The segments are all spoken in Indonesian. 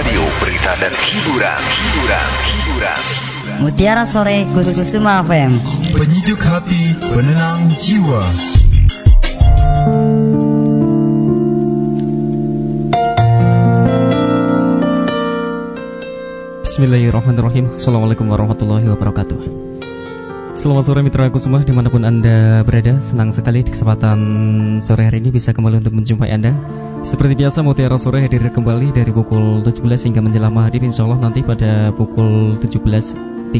radio, berita dan hiburan, hiburan, hiburan. Mutiara Sore Gus Kusuma FM. Penyejuk hati, penenang jiwa. Bismillahirrahmanirrahim Assalamualaikum warahmatullahi wabarakatuh Selamat sore mitra aku semua di mana pun anda berada Senang sekali di kesempatan sore hari ini bisa kembali untuk menjumpai anda Seperti biasa Mutiara Sore hadir kembali dari pukul 17 hingga menjelang maghrib Insya Allah nanti pada pukul 17.38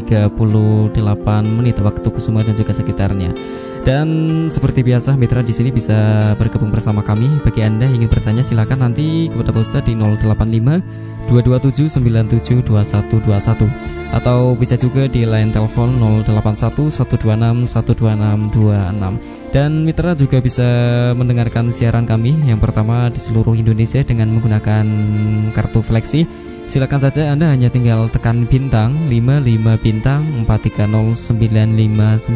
menit waktu Kusuma dan juga sekitarnya. Dan seperti biasa mitra di sini bisa bergabung bersama kami. Bagi Anda yang ingin bertanya silakan nanti kepada Ustadz di 085 227 97 2121 atau bisa juga di line telepon 081 126 12626 dan mitra juga bisa mendengarkan siaran kami yang pertama di seluruh Indonesia dengan menggunakan kartu fleksi Silakan saja Anda hanya tinggal tekan bintang 55 bintang 430959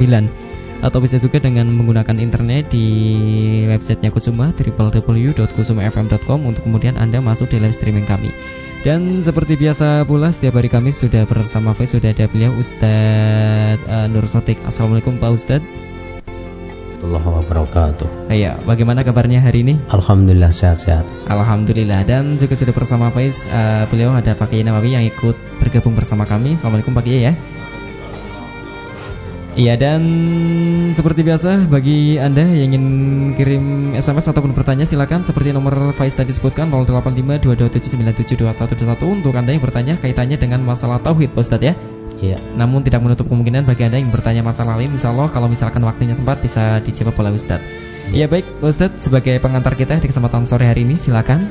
atau bisa juga dengan menggunakan internet di websitenya Kusuma www.kusumafm.com untuk kemudian Anda masuk di live streaming kami. Dan seperti biasa pula setiap hari kami sudah bersama Faiz sudah ada beliau Ustadz uh, Nur Sotik. Assalamualaikum Pak Ustadz. Allah wabarakatuh. Iya, bagaimana kabarnya hari ini? Alhamdulillah sehat-sehat. Alhamdulillah dan juga sudah bersama Faiz uh, beliau ada Pak Kiai Nawawi yang ikut bergabung bersama kami. Assalamualaikum Pak Kiai ya. Iya dan seperti biasa bagi Anda yang ingin kirim SMS ataupun bertanya silakan seperti nomor Faiz tadi sebutkan 085227972121 untuk Anda yang bertanya kaitannya dengan masalah tauhid Pak Ustadz ya. Iya. Namun tidak menutup kemungkinan bagi Anda yang bertanya masalah lain insya Allah kalau misalkan waktunya sempat bisa dijawab oleh Ustadz. Iya baik Pak Ustadz sebagai pengantar kita di kesempatan sore hari ini silakan.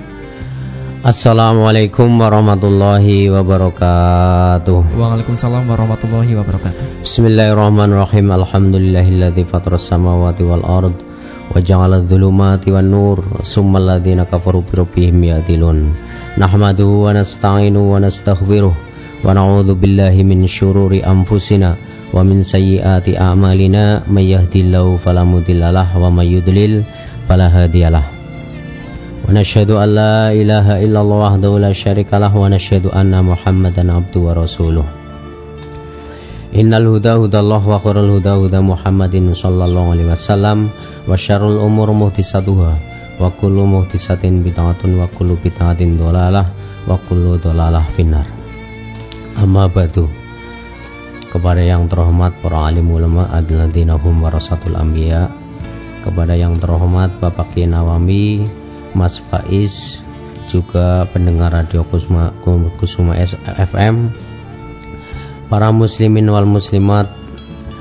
Assalamualaikum warahmatullahi wabarakatuh. Waalaikumsalam warahmatullahi wabarakatuh. Bismillahirrahmanirrahim. Alhamdulillahilladzi fatras samawati wal ard wa ja'ala dhulumati wan nur summal ladzina kafaru bi rabbihim ya'dilun. Nahmaduhu wa nasta'inu wa nastaghfiruh ونعوذ بالله من شرور أنفسنا ومن سيئات أعمالنا من يهدي الله فلا مضل له ومن يضلل فلا هادي له ونشهد أن لا إله إلا الله وحده لا شريك له ونشهد أن محمدا عبده ورسوله إن الهدى هدى الله وخير الهدى هدى محمد صلى الله عليه وسلم وشر الأمور محدثاتها وكل محدثة بدعة وكل بدعة ضلالة وكل ضلالة في النار Amma batu kepada yang terhormat para alim ulama adalah dinahum warasatul anbiya. Kepada yang terhormat Bapak Kiai Mas Faiz, juga pendengar Radio Kusuma Kusuma FM, para muslimin wal muslimat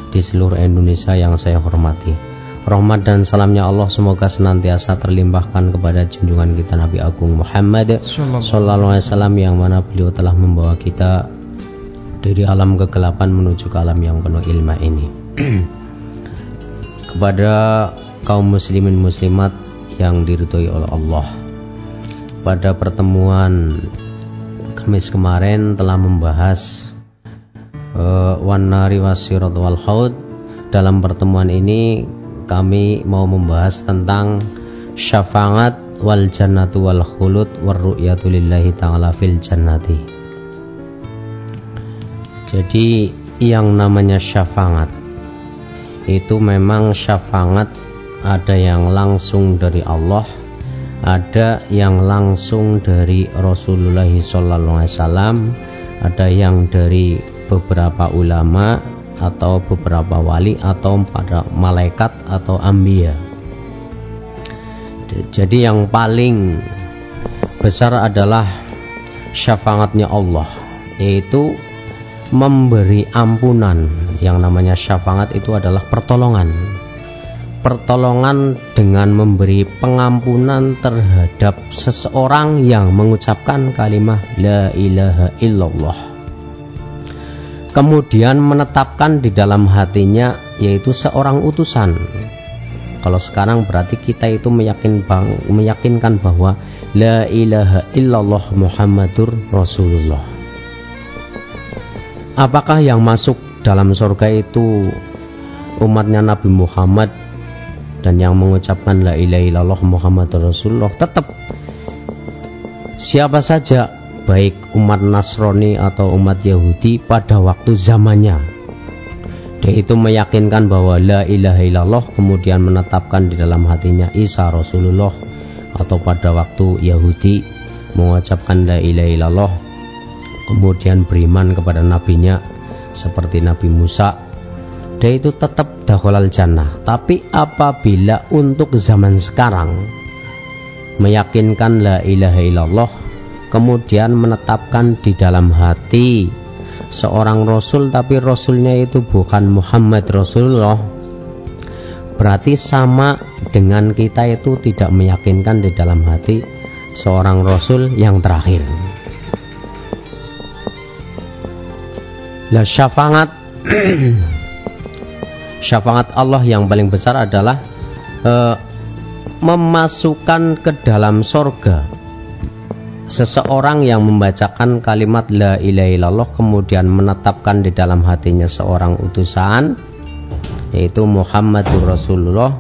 di seluruh Indonesia yang saya hormati. Rahmat dan salamnya Allah semoga senantiasa terlimpahkan kepada junjungan kita Nabi Agung Muhammad Sallallahu Alaihi Wasallam yang mana beliau telah membawa kita dari alam kegelapan menuju ke alam yang penuh ilmu ini kepada kaum muslimin muslimat yang diridhoi oleh Allah. Pada pertemuan Kamis kemarin telah membahas uh, wan nari wasirat wal haud. Dalam pertemuan ini kami mau membahas tentang syafaat wal jannatu wal khulud war ru'yatu lillahi ta'ala fil jannati. Jadi yang namanya syafaat itu memang syafaat ada yang langsung dari Allah, ada yang langsung dari Rasulullah SAW, ada yang dari beberapa ulama atau beberapa wali atau pada malaikat atau ambia. Jadi yang paling besar adalah syafaatnya Allah, yaitu memberi ampunan. Yang namanya syafaat itu adalah pertolongan. Pertolongan dengan memberi pengampunan terhadap seseorang yang mengucapkan kalimat la ilaha illallah. Kemudian menetapkan di dalam hatinya yaitu seorang utusan. Kalau sekarang berarti kita itu meyakin bang, meyakinkan bahwa la ilaha illallah Muhammadur Rasulullah apakah yang masuk dalam surga itu umatnya Nabi Muhammad dan yang mengucapkan la ilaha illallah Muhammad Rasulullah? Tetap siapa saja baik umat Nasrani atau umat Yahudi pada waktu zamannya. Dia itu meyakinkan bahwa la ilaha illallah kemudian menetapkan di dalam hatinya Isa Rasulullah atau pada waktu Yahudi mengucapkan la ilaha illallah kemudian beriman kepada nabinya seperti Nabi Musa dia itu tetap dakhalal jannah. Tapi apabila untuk zaman sekarang meyakinkan la ilaha illallah kemudian menetapkan di dalam hati seorang rasul tapi rasulnya itu bukan Muhammad Rasulullah berarti sama dengan kita itu tidak meyakinkan di dalam hati seorang rasul yang terakhir lah syafaat syafaat Allah yang paling besar adalah uh, memasukkan ke dalam sorga Seseorang yang membacakan kalimat la ilaha illallah kemudian menetapkan di dalam hatinya seorang utusan yaitu Muhammadur Rasulullah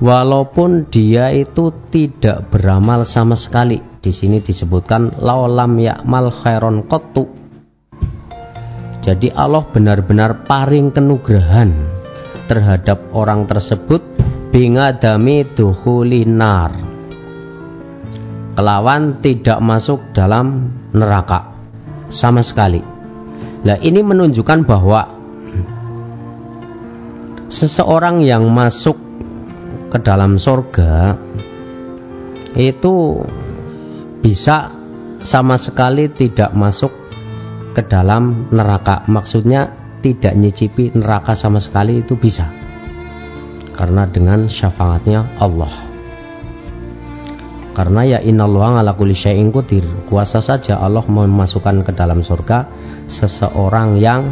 walaupun dia itu tidak beramal sama sekali. Di sini disebutkan laulam yakmal khairon qattu. Jadi Allah benar-benar paring kenugrahan terhadap orang tersebut bingadami duhulinar kelawan tidak masuk dalam neraka sama sekali. Nah, ini menunjukkan bahwa seseorang yang masuk ke dalam surga itu bisa sama sekali tidak masuk ke dalam neraka. Maksudnya tidak nyicipi neraka sama sekali itu bisa. Karena dengan syafaatnya Allah. Karena ya innallaha ala kulli syai'in qadir. Kuasa saja Allah memasukkan ke dalam surga seseorang yang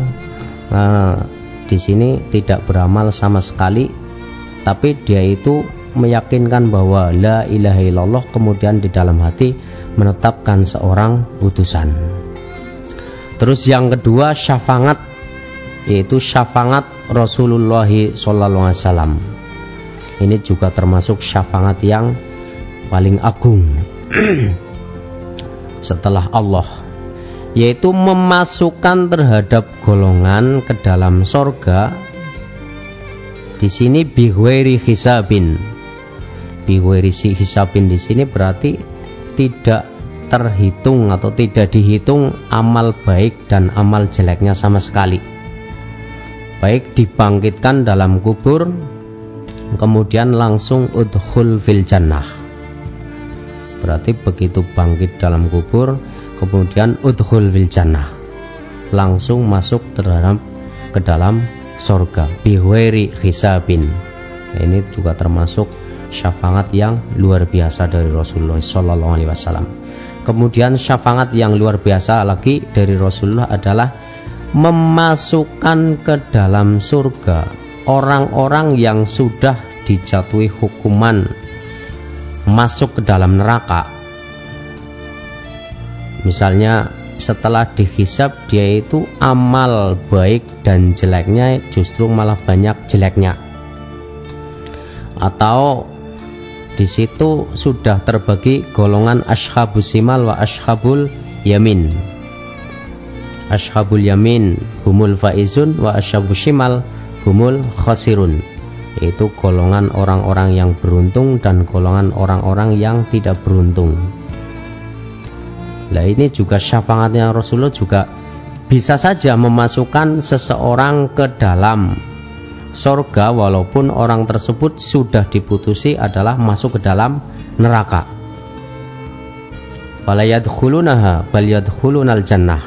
uh, di sini tidak beramal sama sekali tapi dia itu meyakinkan bahwa la ilaha illallah kemudian di dalam hati menetapkan seorang utusan. Terus yang kedua syafaat yaitu syafaat Rasulullah sallallahu alaihi. Ini juga termasuk syafaat yang paling agung setelah Allah yaitu memasukkan terhadap golongan ke dalam sorga di sini bihweri hisabin bihweri hisabin di sini berarti tidak terhitung atau tidak dihitung amal baik dan amal jeleknya sama sekali. Baik dibangkitkan dalam kubur kemudian langsung udhul fil jannah. Berarti begitu bangkit dalam kubur kemudian udhul fil jannah. Langsung masuk terhadap ke dalam sorga bihweri hisabin. Nah, ini juga termasuk syafaat yang luar biasa dari Rasulullah Sallallahu Alaihi Wasallam kemudian syafaat yang luar biasa lagi dari Rasulullah adalah memasukkan ke dalam surga orang-orang yang sudah dijatuhi hukuman. Masuk ke dalam neraka. Misalnya setelah dihisap dia itu amal baik dan jeleknya justru malah banyak jeleknya. Atau di situ sudah terbagi golongan ashabus simal wa ashabul yamin ashabul yamin humul faizun wa ashabus simal humul khasirun yaitu golongan orang-orang yang beruntung dan golongan orang-orang yang tidak beruntung. Nah ini juga syafaatnya Rasulullah juga bisa saja memasukkan seseorang ke dalam sorga walaupun orang tersebut sudah diputusi adalah masuk ke dalam neraka. Jannah.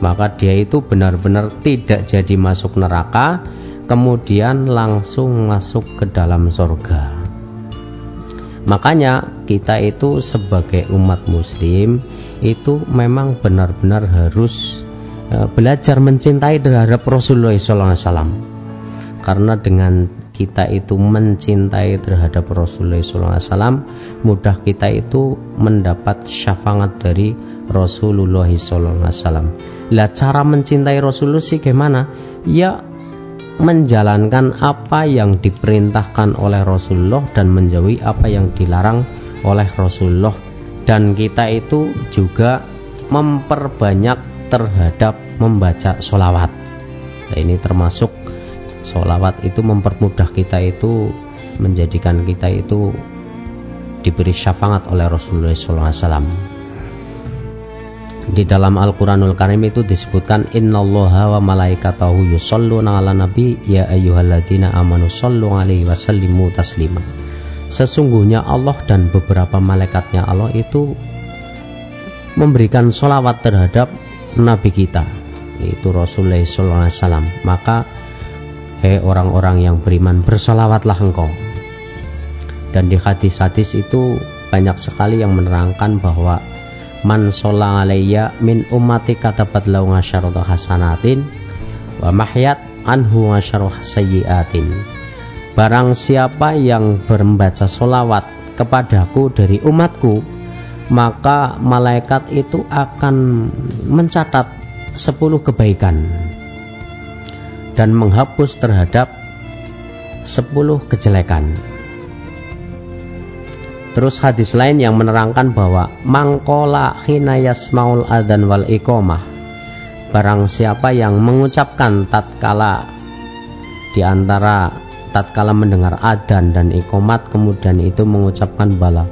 Maka dia itu benar-benar tidak jadi masuk neraka kemudian langsung masuk ke dalam surga. Makanya kita itu sebagai umat muslim itu memang benar-benar harus e, belajar mencintai terhadap Rasulullah SAW. Karena dengan kita itu mencintai terhadap Rasulullah SAW, mudah kita itu mendapat syafaat dari Rasulullah SAW. Lah cara mencintai Rasulullah sih gimana? Ya menjalankan apa yang diperintahkan oleh Rasulullah dan menjauhi apa yang dilarang oleh Rasulullah dan kita itu juga memperbanyak terhadap membaca solawat. Nah, ini termasuk solawat itu mempermudah kita itu menjadikan kita itu diberi syafaat oleh Rasulullah SAW. Di dalam Al-Quranul Karim itu disebutkan Innallaha wa malaikatahu yusalluna ala nabi Ya ayyuhalladzina amanu sallu alaihi wa taslima Sesungguhnya Allah dan beberapa malaikatnya Allah itu Memberikan solawat terhadap Nabi kita Yaitu Rasulullah SAW Maka Hei orang-orang yang beriman Bersolawatlah engkau. Dan di hadis-hadis itu Banyak sekali yang menerangkan bahwa man alayya min ummati katabat lau ngasyarata hasanatin wa mahyat anhu ngasyarah sayyiatin. Barang siapa yang membaca solawat kepadaku dari umatku maka malaikat itu akan mencatat 10 kebaikan dan menghapus terhadap 10 kejelekan. Terus hadis lain yang menerangkan bahwa mangkola hinayas maul adan wal ikomah Barang siapa yang mengucapkan tatkala di antara tatkala mendengar adan dan ikomat kemudian itu mengucapkan bala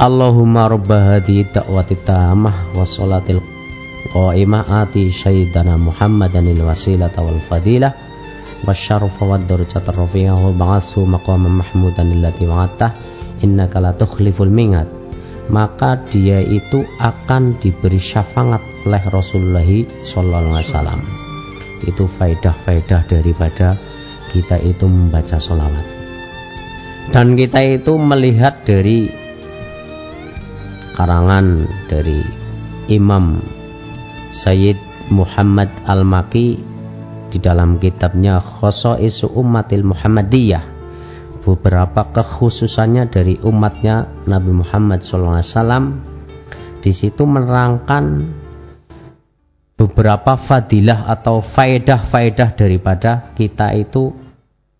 Allahumma rabba hadhi da'wati tamah wa salatil qa'imah ati syaidana Muhammadanil wasilata wal fadilah wa syarfa wa darjatar rafi'ah wa ba'asu maqama mahmudan illati wa'atah Inna kala tukhliful mingat. Maka dia itu akan diberi syafaat oleh Rasulullah Sallallahu Alaihi Wasallam. Itu faidah-faidah daripada kita itu membaca solawat dan kita itu melihat dari karangan dari Imam Sayyid Muhammad Al-Maki di dalam kitabnya Khosoisu Ummatil Muhammadiyah. Beberapa kekhususannya dari umatnya Nabi Muhammad SAW di situ menerangkan beberapa fadilah atau faedah-faedah daripada kita itu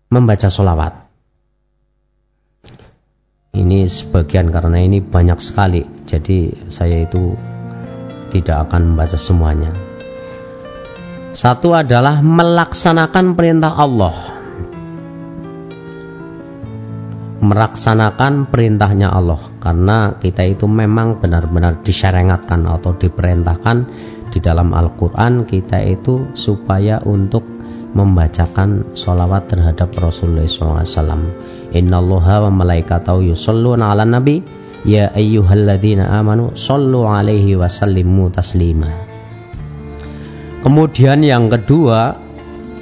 membaca solawat. Ini sebagian karena ini banyak sekali, jadi saya itu tidak akan membaca semuanya. Satu adalah melaksanakan perintah Allah. Melaksanakan perintahnya Allah. Karena kita itu memang benar-benar disyarengatkan atau diperintahkan di dalam Al-Quran kita itu supaya untuk membacakan sholawat terhadap Rasulullah SAW Inna Allah wa malaikatahu yusalluna ala nabi Ya ayyuhalladzina amanu sallu alaihi wasallimu taslima Kemudian yang kedua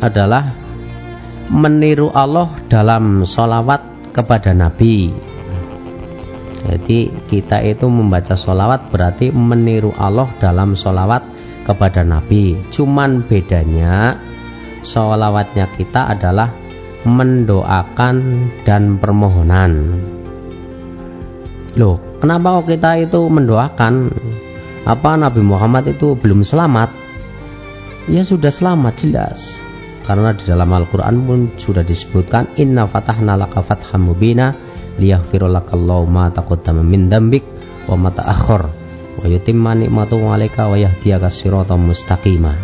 adalah meniru Allah dalam sholawat kepada Nabi. Jadi kita itu membaca sholawat berarti meniru Allah dalam sholawat kepada Nabi. Cuman bedanya sholawatnya kita adalah mendoakan dan permohonan. Loh, kenapa kok kita itu mendoakan? Apa Nabi Muhammad itu belum selamat? Ya sudah selamat jelas karena di dalam Al-Quran pun sudah disebutkan inna fatahna laka fatham mubina liyaghfir lakallahu ma taqaddama min dambik wa ma ta'akhkhar wa yutimma ni'matahu 'alaika wa yahdiyaka siratan mustaqima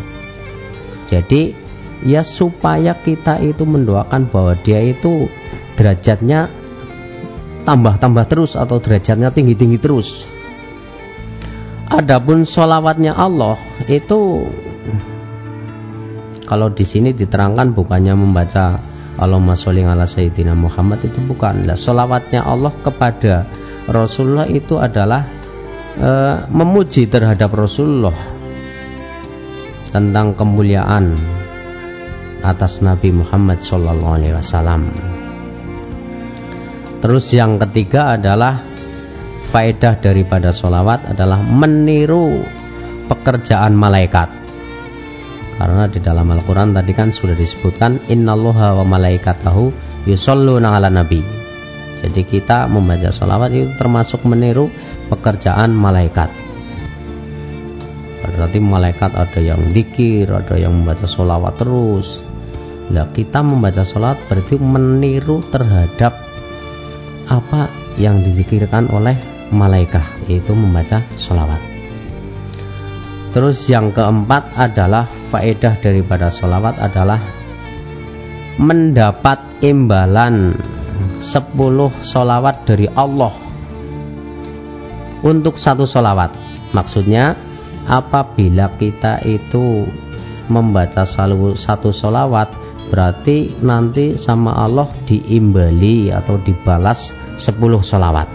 jadi ya supaya kita itu mendoakan bahwa dia itu derajatnya tambah-tambah terus atau derajatnya tinggi-tinggi terus Adapun sholawatnya Allah itu kalau di sini diterangkan bukannya membaca Allahumma sholli ala sayyidina Muhammad itu bukan. Nah, solawatnya Allah kepada Rasulullah itu adalah e, memuji terhadap Rasulullah tentang kemuliaan atas Nabi Muhammad Shallallahu Alaihi Wasallam. Terus yang ketiga adalah faedah daripada solawat adalah meniru pekerjaan malaikat. Karena di dalam Al-Quran tadi kan sudah disebutkan Innallaha wa malaikatahu yusalluna ala nabi. Jadi kita membaca salawat itu termasuk meniru pekerjaan malaikat. Berarti malaikat ada yang dikir, ada yang membaca salawat terus. Nah kita membaca salawat berarti meniru terhadap apa yang didikirkan oleh malaikat Yaitu membaca salawat Terus yang keempat adalah faedah daripada sholawat adalah mendapat imbalan 10 sholawat dari Allah untuk satu sholawat. Maksudnya apabila kita itu membaca satu sholawat berarti nanti sama Allah diimbali atau dibalas 10 sholawat.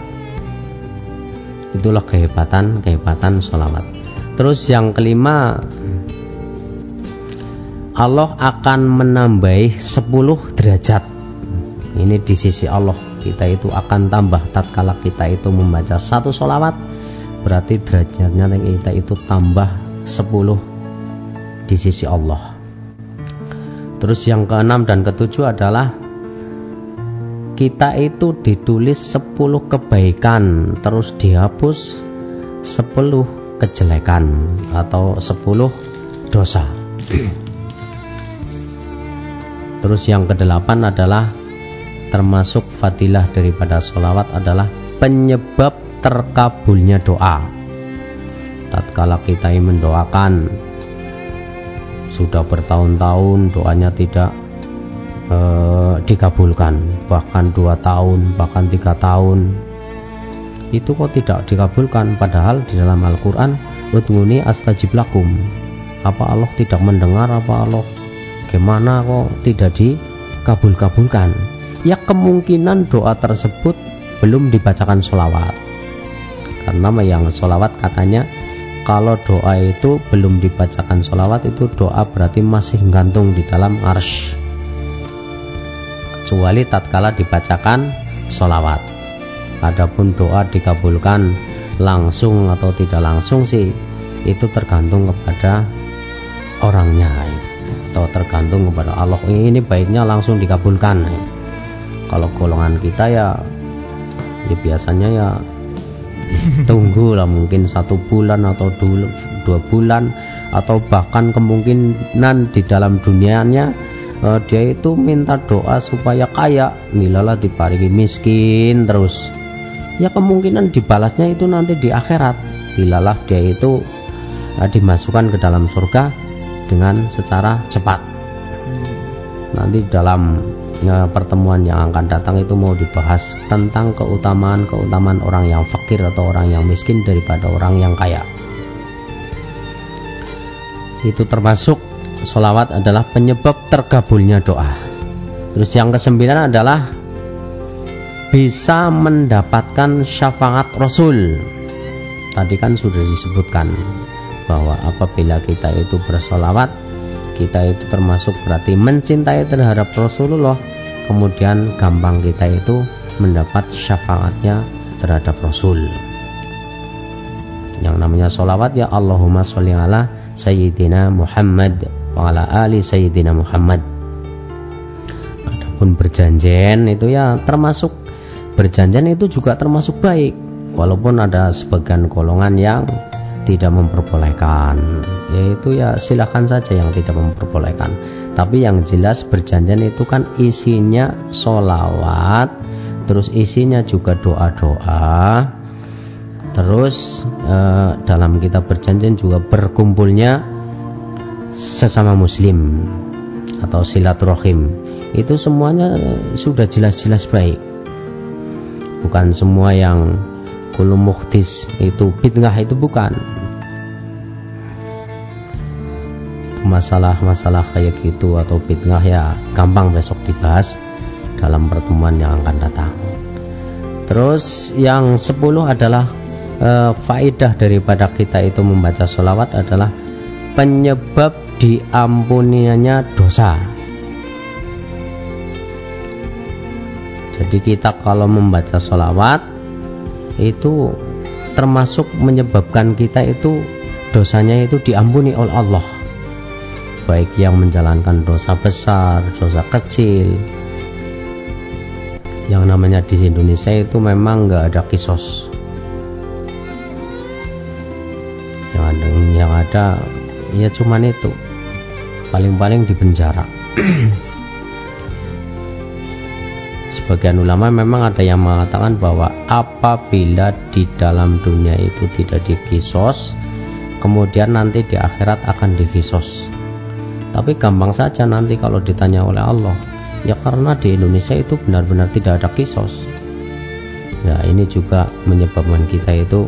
Itulah kehebatan kehebatan sholawat. Terus yang kelima Allah akan menambahi 10 derajat. Ini di sisi Allah. Kita itu akan tambah tatkala kita itu membaca satu sholawat berarti derajatnya kita itu tambah 10 di sisi Allah terus yang keenam dan ketujuh adalah kita itu ditulis 10 kebaikan terus dihapus 10 kejelekan atau 10 dosa. Terus yang kedelapan adalah termasuk fadilah daripada sholawat adalah penyebab terkabulnya doa. Tatkala kita mendoakan sudah bertahun-tahun doanya tidak e, dikabulkan. Bahkan dua tahun bahkan tiga tahun. Itu kok tidak dikabulkan? Padahal di dalam Al-Quran Udnguni astajib lakum apa Allah tidak mendengar? Apa Allah gimana kok tidak dikabul-kabulkan? Ya kemungkinan doa tersebut belum dibacakan sholawat. Karena yang sholawat katanya kalau doa itu belum dibacakan sholawat itu doa berarti masih gantung di dalam arsh kecuali tatkala dibacakan sholawat. Adapun doa dikabulkan langsung atau tidak langsung sih itu tergantung kepada orangnya atau tergantung kepada Allah. Ini baiknya langsung dikabulkan. Kalau golongan kita ya ya biasanya ya tunggu lah mungkin satu bulan atau dua, dua bulan atau bahkan kemungkinan di dalam dunianya uh, dia itu minta doa supaya kaya. Nilalah diparingi miskin terus. Ya kemungkinan dibalasnya itu nanti di akhirat. Nilalah dia itu uh, dimasukkan ke dalam surga dengan secara cepat. Nanti dalam uh, pertemuan yang akan datang itu mau dibahas tentang keutamaan-keutamaan orang yang fakir atau orang yang miskin daripada orang yang kaya itu termasuk Solawat adalah penyebab tergabulnya doa. Terus yang kesembilan adalah bisa mendapatkan syafaat Rasul. Tadi kan sudah disebutkan bahwa apabila kita itu bersolawat, kita itu termasuk berarti mencintai terhadap Rasulullah. Kemudian gampang kita itu mendapat syafaatnya terhadap Rasul. Yang namanya solawat ya Allahumma sholli ala Sayyidina Muhammad wa ala ali sayyidina Muhammad. Adapun berjanjian itu ya termasuk berjanjian itu juga termasuk baik walaupun ada sebagian golongan yang tidak memperbolehkan. Yaitu ya silahkan saja yang tidak memperbolehkan tapi yang jelas berjanjian itu kan isinya solawat terus isinya juga doa-doa. Terus eh, dalam kita berjanjian juga berkumpulnya sesama muslim atau silaturahim. Itu semuanya sudah jelas-jelas baik. Bukan semua yang kulum muhtis itu bid'ah itu bukan masalah-masalah kayak gitu atau bid'ah ya gampang besok dibahas dalam pertemuan yang akan datang terus yang sepuluh adalah e, faedah daripada kita itu membaca sholawat adalah penyebab diampuninya dosa. Jadi kita kalau membaca sholawat itu termasuk menyebabkan kita itu dosanya itu diampuni oleh Allah baik yang menjalankan dosa besar, dosa kecil. Yang namanya di Indonesia itu memang nggak ada kisos. Yang ada yang ada ya cuman itu. Paling-paling di penjara. Sebagian ulama memang ada yang mengatakan bahwa apabila di dalam dunia itu tidak dikisos kemudian nanti di akhirat akan dikisos tapi gampang saja nanti kalau ditanya oleh Allah. Ya karena di Indonesia itu benar-benar tidak ada kisos. Ya ini juga menyebabkan kita itu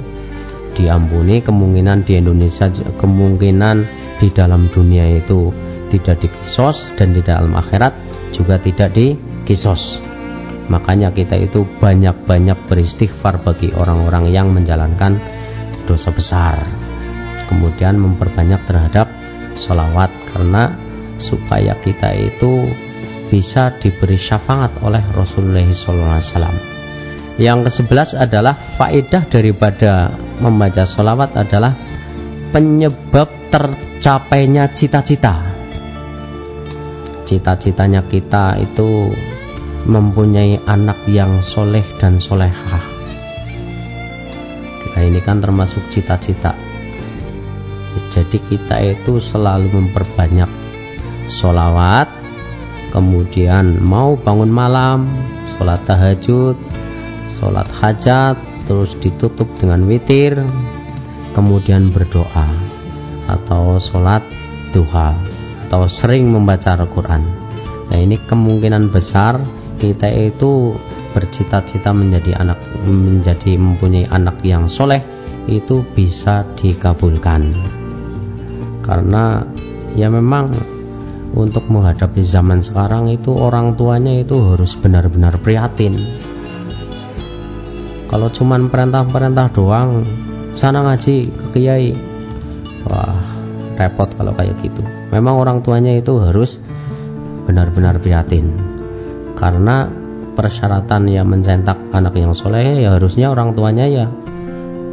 diampuni kemungkinan di Indonesia kemungkinan di dalam dunia itu tidak dikisos dan di dalam akhirat juga tidak dikisos. Makanya kita itu banyak-banyak beristighfar bagi orang-orang yang menjalankan dosa besar. Kemudian memperbanyak terhadap sholawat karena supaya kita itu bisa diberi syafaat oleh Rasulullah SAW. Yang ke-11 adalah faedah daripada membaca sholawat adalah penyebab tercapainya cita-cita. Cita-citanya kita itu mempunyai anak yang soleh dan solehah. Nah ini kan termasuk cita-cita jadi kita itu selalu memperbanyak sholawat kemudian mau bangun malam sholat tahajud sholat hajat terus ditutup dengan witir kemudian berdoa atau sholat duha atau sering membaca Al-Quran. Nah ini kemungkinan besar kita itu bercita-cita menjadi anak menjadi mempunyai anak yang soleh itu bisa dikabulkan karena ya memang untuk menghadapi zaman sekarang itu orang tuanya itu harus benar-benar prihatin. Kalau cuman perintah-perintah doang sana ngaji ke kiai wah repot kalau kayak gitu. Memang orang tuanya itu harus benar-benar prihatin. Karena persyaratan ya mencetak anak yang soleh ya harusnya orang tuanya ya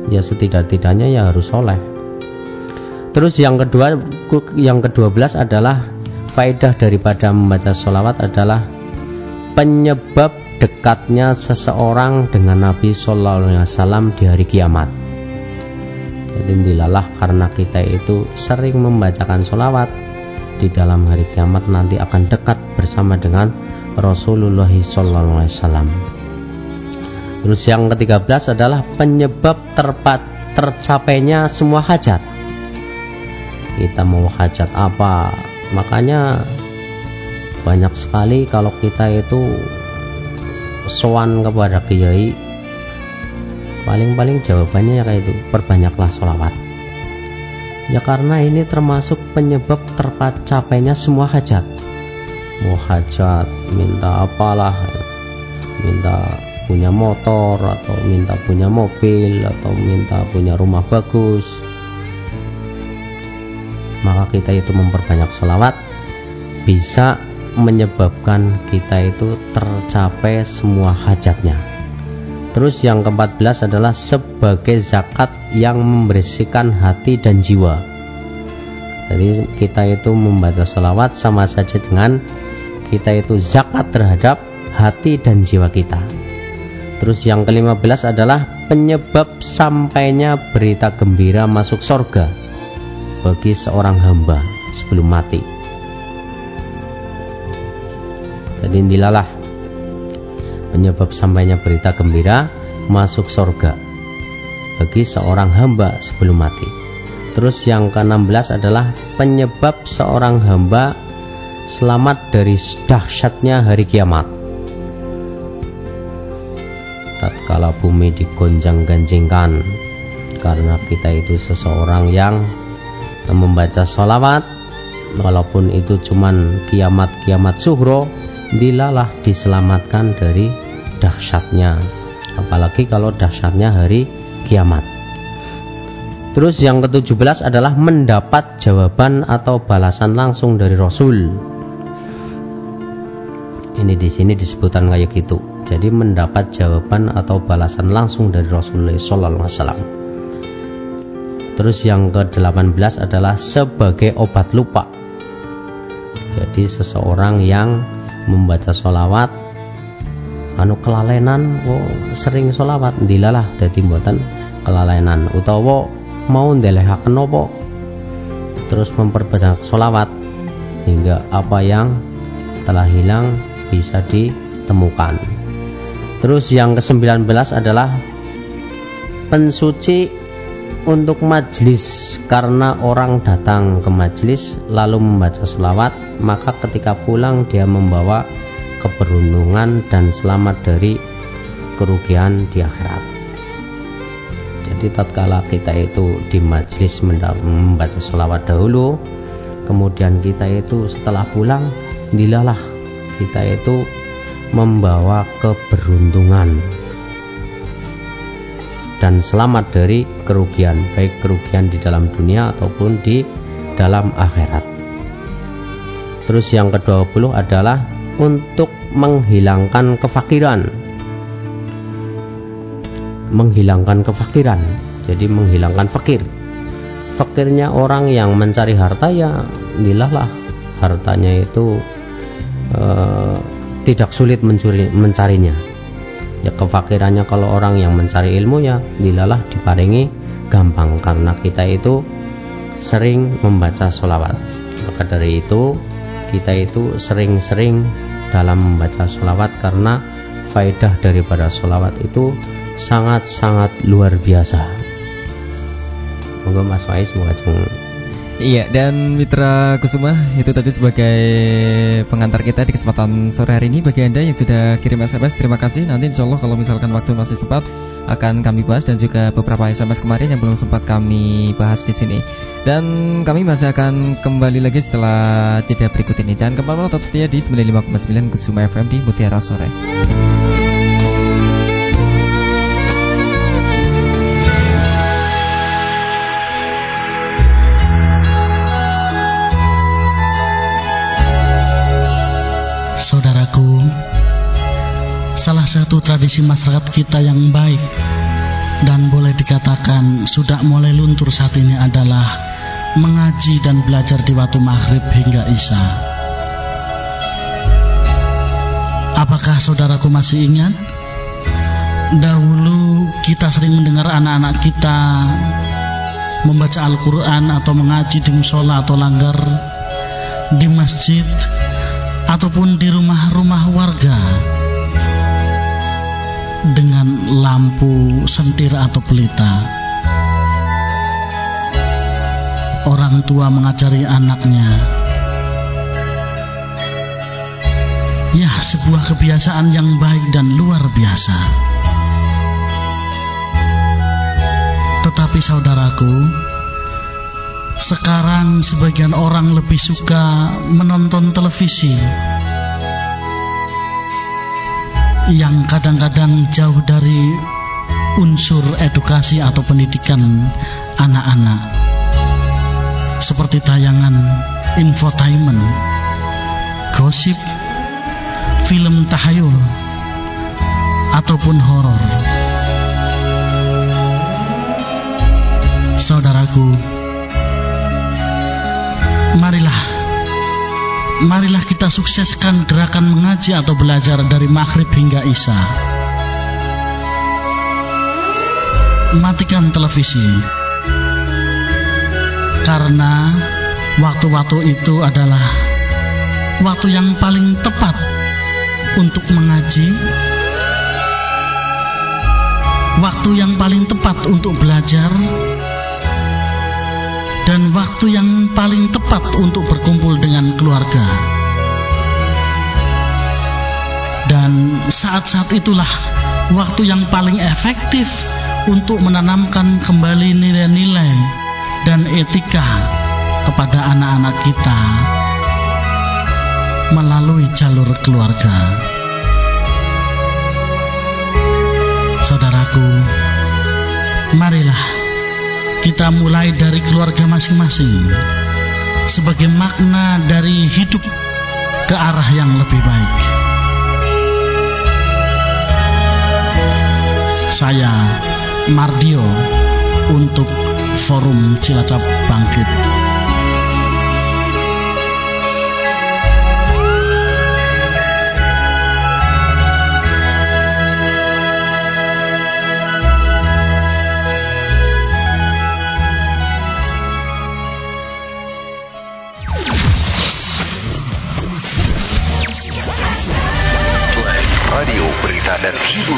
ya setidak-tidaknya ya harus soleh Terus yang kedua yang kedua belas adalah faedah daripada membaca sholawat adalah penyebab dekatnya seseorang dengan Nabi Shallallahu Alaihi Wasallam di hari kiamat. Jadi dilalah karena kita itu sering membacakan sholawat di dalam hari kiamat nanti akan dekat bersama dengan Rasulullah Shallallahu Alaihi Wasallam. Terus yang ketiga belas adalah penyebab terpat tercapainya semua hajat kita mau hajat apa? Makanya banyak sekali kalau kita itu sowan kepada kiai paling-paling jawabannya ya kayak itu perbanyaklah sholawat. Ya karena ini termasuk penyebab tercapainya semua hajat. Mau hajat minta apalah minta punya motor atau minta punya mobil atau minta punya rumah bagus maka kita itu memperbanyak sholawat bisa menyebabkan kita itu tercapai semua hajatnya. Terus yang keempat adalah sebagai zakat yang membersihkan hati dan jiwa. Jadi kita itu membaca sholawat sama saja dengan kita itu zakat terhadap hati dan jiwa kita. Terus yang kelima belas adalah penyebab sampainya berita gembira masuk sorga bagi seorang hamba sebelum mati. Jadi inilah penyebab sampainya berita gembira masuk surga bagi seorang hamba sebelum mati. Terus yang ke-16 adalah penyebab seorang hamba selamat dari dahsyatnya hari kiamat. Tatkala bumi digonjang-ganjingkan karena kita itu seseorang yang membaca sholawat walaupun itu cuman kiamat-kiamat suhro dilalah diselamatkan dari dahsyatnya. Apalagi kalau dahsyatnya hari kiamat. Terus yang ke-17 adalah mendapat jawaban atau balasan langsung dari Rasul. Ini di sini disebutkan kayak gitu. Jadi mendapat jawaban atau balasan langsung dari Rasulullah Wasallam Terus yang ke-18 adalah sebagai obat lupa. Jadi seseorang yang membaca sholawat anu kelalenan oh, sering sholawat dilalah dadi mboten kelalenan utawa mau ndelehaken apa terus memperbanyak sholawat hingga apa yang telah hilang bisa ditemukan terus yang ke-19 adalah pensuci untuk majlis karena orang datang ke majlis lalu membaca selawat maka ketika pulang dia membawa keberuntungan dan selamat dari kerugian di akhirat. Jadi tatkala kita itu di majlis membaca selawat dahulu kemudian kita itu setelah pulang dilalah kita itu membawa keberuntungan dan selamat dari kerugian baik kerugian di dalam dunia ataupun di dalam akhirat. Terus yang ke-20 adalah untuk menghilangkan kefakiran. Menghilangkan kefakiran jadi menghilangkan fakir. Fakirnya orang yang mencari harta ya inilah hartanya itu uh, tidak sulit mencuri mencarinya ya kefakirannya kalau orang yang mencari ilmu ya dilalah diparingi gampang karena kita itu sering membaca sholawat maka dari itu kita itu sering-sering dalam membaca sholawat karena faedah daripada sholawat itu sangat-sangat luar biasa. Moga Mas Faiz semoga Iya, dan Mitra Kusuma itu tadi sebagai pengantar kita di kesempatan sore hari ini bagi Anda yang sudah kirim SMS, terima kasih. Nanti insya Allah kalau misalkan waktu masih sempat akan kami bahas dan juga beberapa SMS kemarin yang belum sempat kami bahas di sini. Dan kami masih akan kembali lagi setelah jeda berikut ini. Jangan ke mana-mana, tetap setia di 95,9 Kusuma FM di Mutiara Sore. Satu tradisi masyarakat kita yang baik dan boleh dikatakan sudah mulai luntur saat ini adalah mengaji dan belajar di waktu maghrib hingga isya. Apakah saudaraku masih ingat? Dahulu kita sering mendengar anak-anak kita membaca Al-Quran atau mengaji di musola atau langgar di masjid ataupun di rumah-rumah warga lampu sentir atau pelita. Orang tua mengajari anaknya. Ya, sebuah kebiasaan yang baik dan luar biasa. Tetapi saudaraku, sekarang sebagian orang lebih suka menonton televisi yang kadang-kadang jauh dari unsur edukasi atau pendidikan anak-anak seperti tayangan infotainment, gosip, film tahayul ataupun horor. Saudaraku, marilah marilah kita sukseskan gerakan mengaji atau belajar dari maghrib hingga isya. Matikan televisi. Karena waktu-waktu itu adalah waktu yang paling tepat untuk mengaji. Waktu yang paling tepat untuk belajar dan waktu yang paling tepat untuk berkumpul dengan keluarga. Dan saat-saat itulah waktu yang paling efektif untuk menanamkan kembali nilai-nilai dan etika kepada anak-anak kita melalui jalur keluarga. Saudaraku, marilah kita mulai dari keluarga masing-masing sebagai makna dari hidup ke arah yang lebih baik. Saya Mardio untuk Forum Cilacap Bangkit.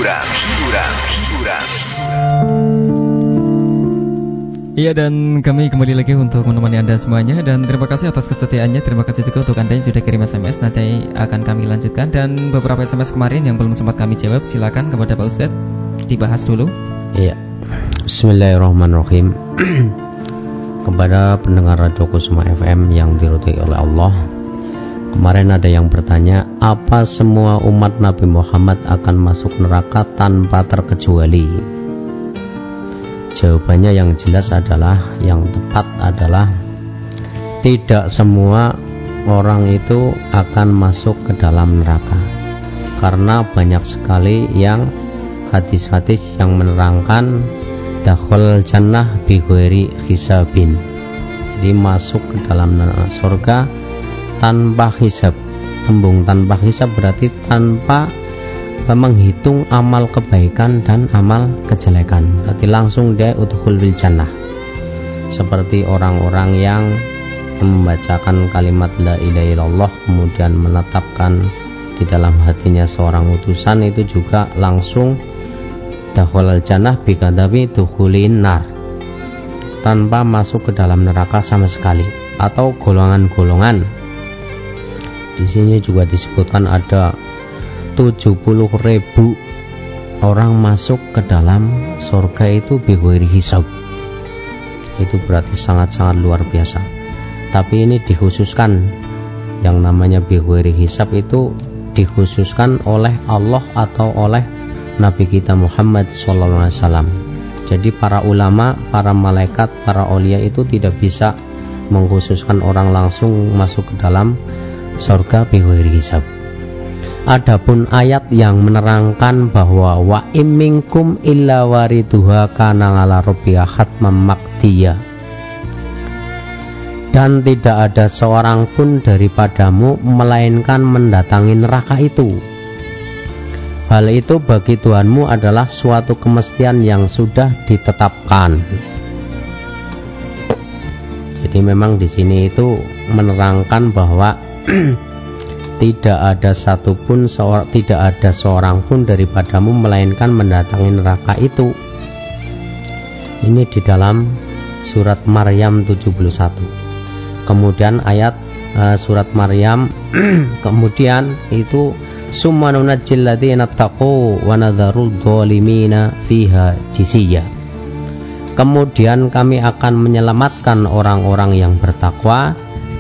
Hiburan, hiburan, hiburan. Iya dan kami kembali lagi untuk menemani Anda semuanya Dan terima kasih atas kesetiaannya. Terima kasih juga untuk Anda yang sudah kirim SMS Nanti akan kami lanjutkan. Dan beberapa SMS kemarin yang belum sempat kami jawab Silakan kepada Pak Ustadz Dibahas dulu. Iya. Bismillahirrahmanirrahim. Kepada pendengar Radio Kusuma FM yang dirutai oleh Allah Kemarin ada yang bertanya Apa semua umat Nabi Muhammad akan masuk neraka tanpa terkecuali? Jawabannya yang jelas adalah yang tepat adalah tidak semua orang itu akan masuk ke dalam neraka. Karena banyak sekali yang hadis-hadis yang menerangkan dakhul jannah bi hisabin. Jadi ke dalam surga tanpa hisab. Tembung tanpa hisab berarti tanpa menghitung amal kebaikan dan amal kejelekan. Berarti langsung dia udhul bil jannah. Seperti orang-orang yang membacakan kalimat la ilaha illallah kemudian menetapkan di dalam hatinya seorang utusan itu juga langsung dahwal al jannah bikadabi dukhulin nar. Tanpa masuk ke dalam neraka sama sekali atau golongan-golongan di sini juga disebutkan ada 70 ribu orang masuk ke dalam surga itu bihwiri hisab. Itu berarti sangat-sangat luar biasa. Tapi ini dikhususkan yang namanya bihwiri hisab itu dikhususkan oleh Allah atau oleh Nabi kita Muhammad SAW jadi para ulama, para malaikat, para olia itu tidak bisa mengkhususkan orang langsung masuk ke dalam surga bihwiri hisab Adapun ayat yang menerangkan bahwa wa imingkum illa wariduha kana ala rabbika hatmam maktiya dan tidak ada seorang pun daripadamu melainkan mendatangi neraka itu. Hal itu bagi Tuhanmu adalah suatu kemestian yang sudah ditetapkan. Jadi memang di sini itu menerangkan bahwa tidak ada satupun seorang tidak ada seorang pun daripadamu melainkan mendatangi neraka itu. Ini di dalam surat Maryam 71 kemudian ayat uh, surat Maryam kemudian itu summa nunajjil ladzina taqu wa nadharul dhalimina fiha jisiyya kemudian kami akan menyelamatkan orang-orang yang bertakwa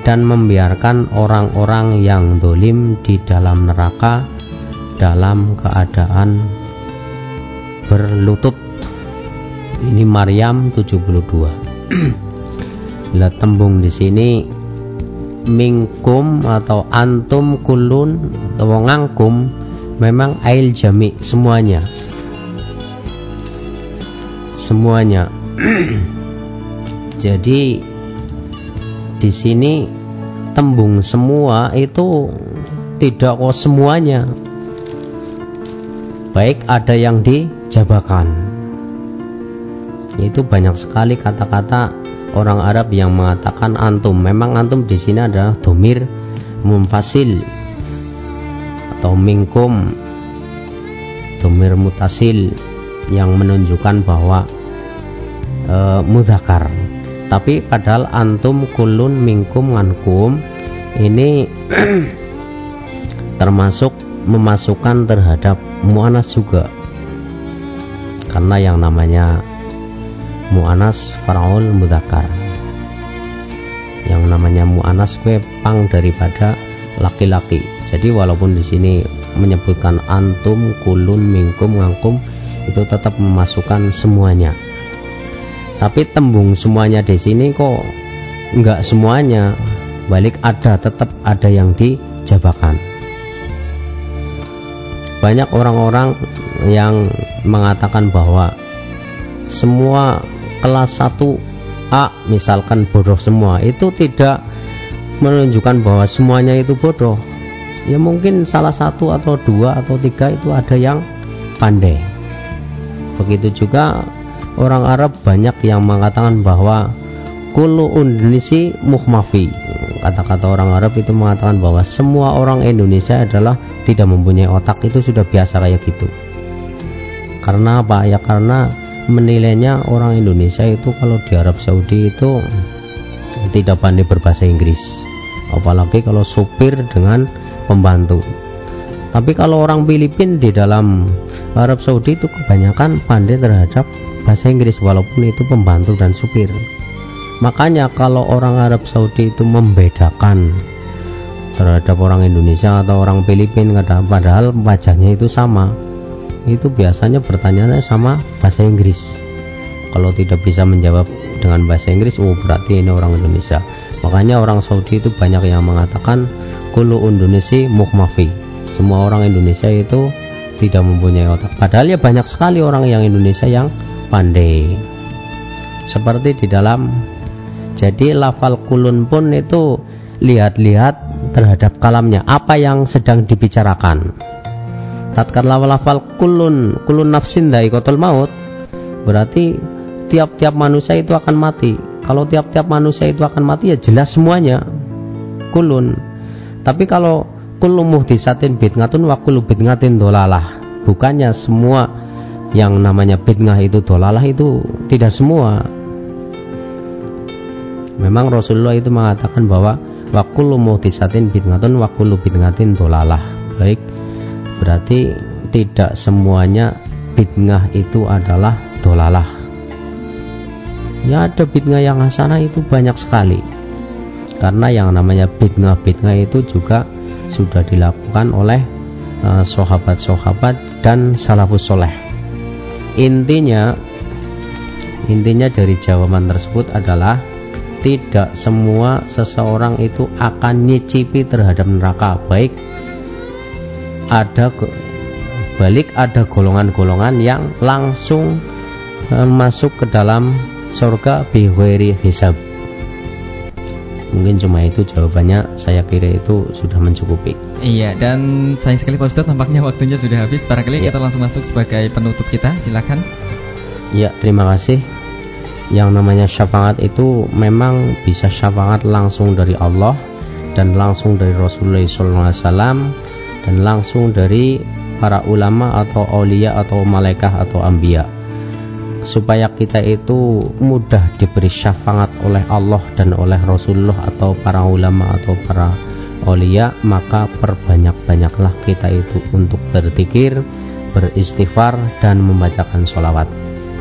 dan membiarkan orang-orang yang dolim di dalam neraka dalam keadaan berlutut. Ini Maryam 72 Bila tembung di sini mingkum atau antum kulun atau ngangkum memang ail jami semuanya. Semuanya. Jadi di sini tembung semua itu tidak kok semuanya. Baik ada yang dijabakan. Itu banyak sekali kata-kata orang Arab yang mengatakan antum. Memang antum di sini adalah domir mumfasil atau mingkum domir mutasil yang menunjukkan bahwa e, mudakar tapi padahal antum kulun mingkum ngankum ini termasuk memasukkan terhadap mu'anas juga. Karena yang namanya mu'anas faraul mudakar yang namanya mu'anas kue pang daripada laki-laki. Jadi walaupun di sini menyebutkan antum kulun mingkum ngangkum itu tetap memasukkan semuanya tapi tembung semuanya di sini kok enggak semuanya. Balik ada tetap ada yang dijabakan. Banyak orang-orang yang mengatakan bahwa semua kelas 1A misalkan bodoh semua itu tidak menunjukkan bahwa semuanya itu bodoh. Ya mungkin salah satu atau dua atau tiga itu ada yang pandai. Begitu juga orang Arab banyak yang mengatakan bahwa kulu Indonesia muhmafi. Kata-kata orang Arab itu mengatakan bahwa semua orang Indonesia adalah tidak mempunyai otak. Itu sudah biasa kayak gitu. Karena apa? Ya karena menilainya orang Indonesia itu kalau di Arab Saudi itu tidak pandai berbahasa Inggris. Apalagi kalau supir dengan pembantu. Tapi kalau orang Filipin di dalam Arab Saudi itu kebanyakan pandai terhadap bahasa Inggris walaupun itu pembantu dan supir. Makanya kalau orang Arab Saudi itu membedakan terhadap orang Indonesia atau orang Filipin padahal wajahnya itu sama. Itu biasanya pertanyaannya sama bahasa Inggris. Kalau tidak bisa menjawab dengan bahasa Inggris oh berarti ini orang Indonesia. Makanya orang Saudi itu banyak yang mengatakan kulu Indonesia mukmafi semua orang Indonesia itu tidak mempunyai otak. Padahal ya banyak sekali orang yang Indonesia yang pandai. Seperti di dalam jadi lafal kulun pun itu lihat-lihat terhadap kalamnya. Apa yang sedang dibicarakan? Tatkala lafal kulun kulun nafsin daikotul maut berarti tiap-tiap manusia itu akan mati. Kalau tiap-tiap manusia itu akan mati ya jelas semuanya kulun. Tapi kalau kullu muhdisatin bidngatun wa kullu bidngatin dolalah. Bukannya semua yang namanya bidngah itu dolalah itu tidak semua. Memang Rasulullah itu mengatakan bahwa wa kullu muhdisatin bidngatun wa kullu bidngatin dolalah. Baik berarti tidak semuanya bidngah itu adalah dolalah. Ya ada bidngah yang hasanah itu banyak sekali. Karena yang namanya bidngah-bidngah itu juga sudah dilakukan oleh uh, sahabat-sahabat dan salafus soleh. Intinya intinya dari jawaban tersebut adalah tidak semua seseorang itu akan nyicipi terhadap neraka. Baik ada balik ada golongan-golongan yang langsung uh, masuk ke dalam surga bihweri hisab mungkin cuma itu jawabannya saya kira itu sudah mencukupi. Iya dan sayang sekali Pak Ustadz nampaknya waktunya sudah habis. Barangkali ya. kita langsung masuk sebagai penutup kita. Silakan. Ya terima kasih. Yang namanya syafaat itu memang bisa syafaat langsung dari Allah dan langsung dari Rasulullah SAW dan langsung dari para ulama atau aulia atau malaikat atau ambia supaya kita itu mudah diberi syafaat oleh Allah dan oleh Rasulullah atau para ulama atau para aulia maka perbanyak-banyaklah kita itu untuk berzikir beristighfar dan membacakan sholawat.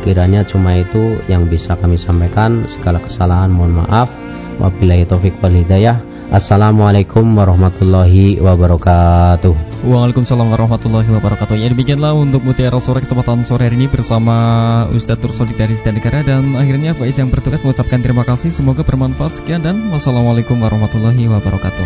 Kiranya cuma itu yang bisa kami sampaikan. Segala kesalahan mohon maaf. Wabillahi taufik wal hidayah Assalamualaikum warahmatullahi wabarakatuh. Waalaikumsalam warahmatullahi wabarakatuh. Ya demikianlah untuk Mutiara Sore kesempatan sore hari ini bersama Ustadz Tur Solidaris dan Negara dan akhirnya Faiz yang bertugas mengucapkan terima kasih semoga bermanfaat sekian dan wassalamualaikum warahmatullahi wabarakatuh.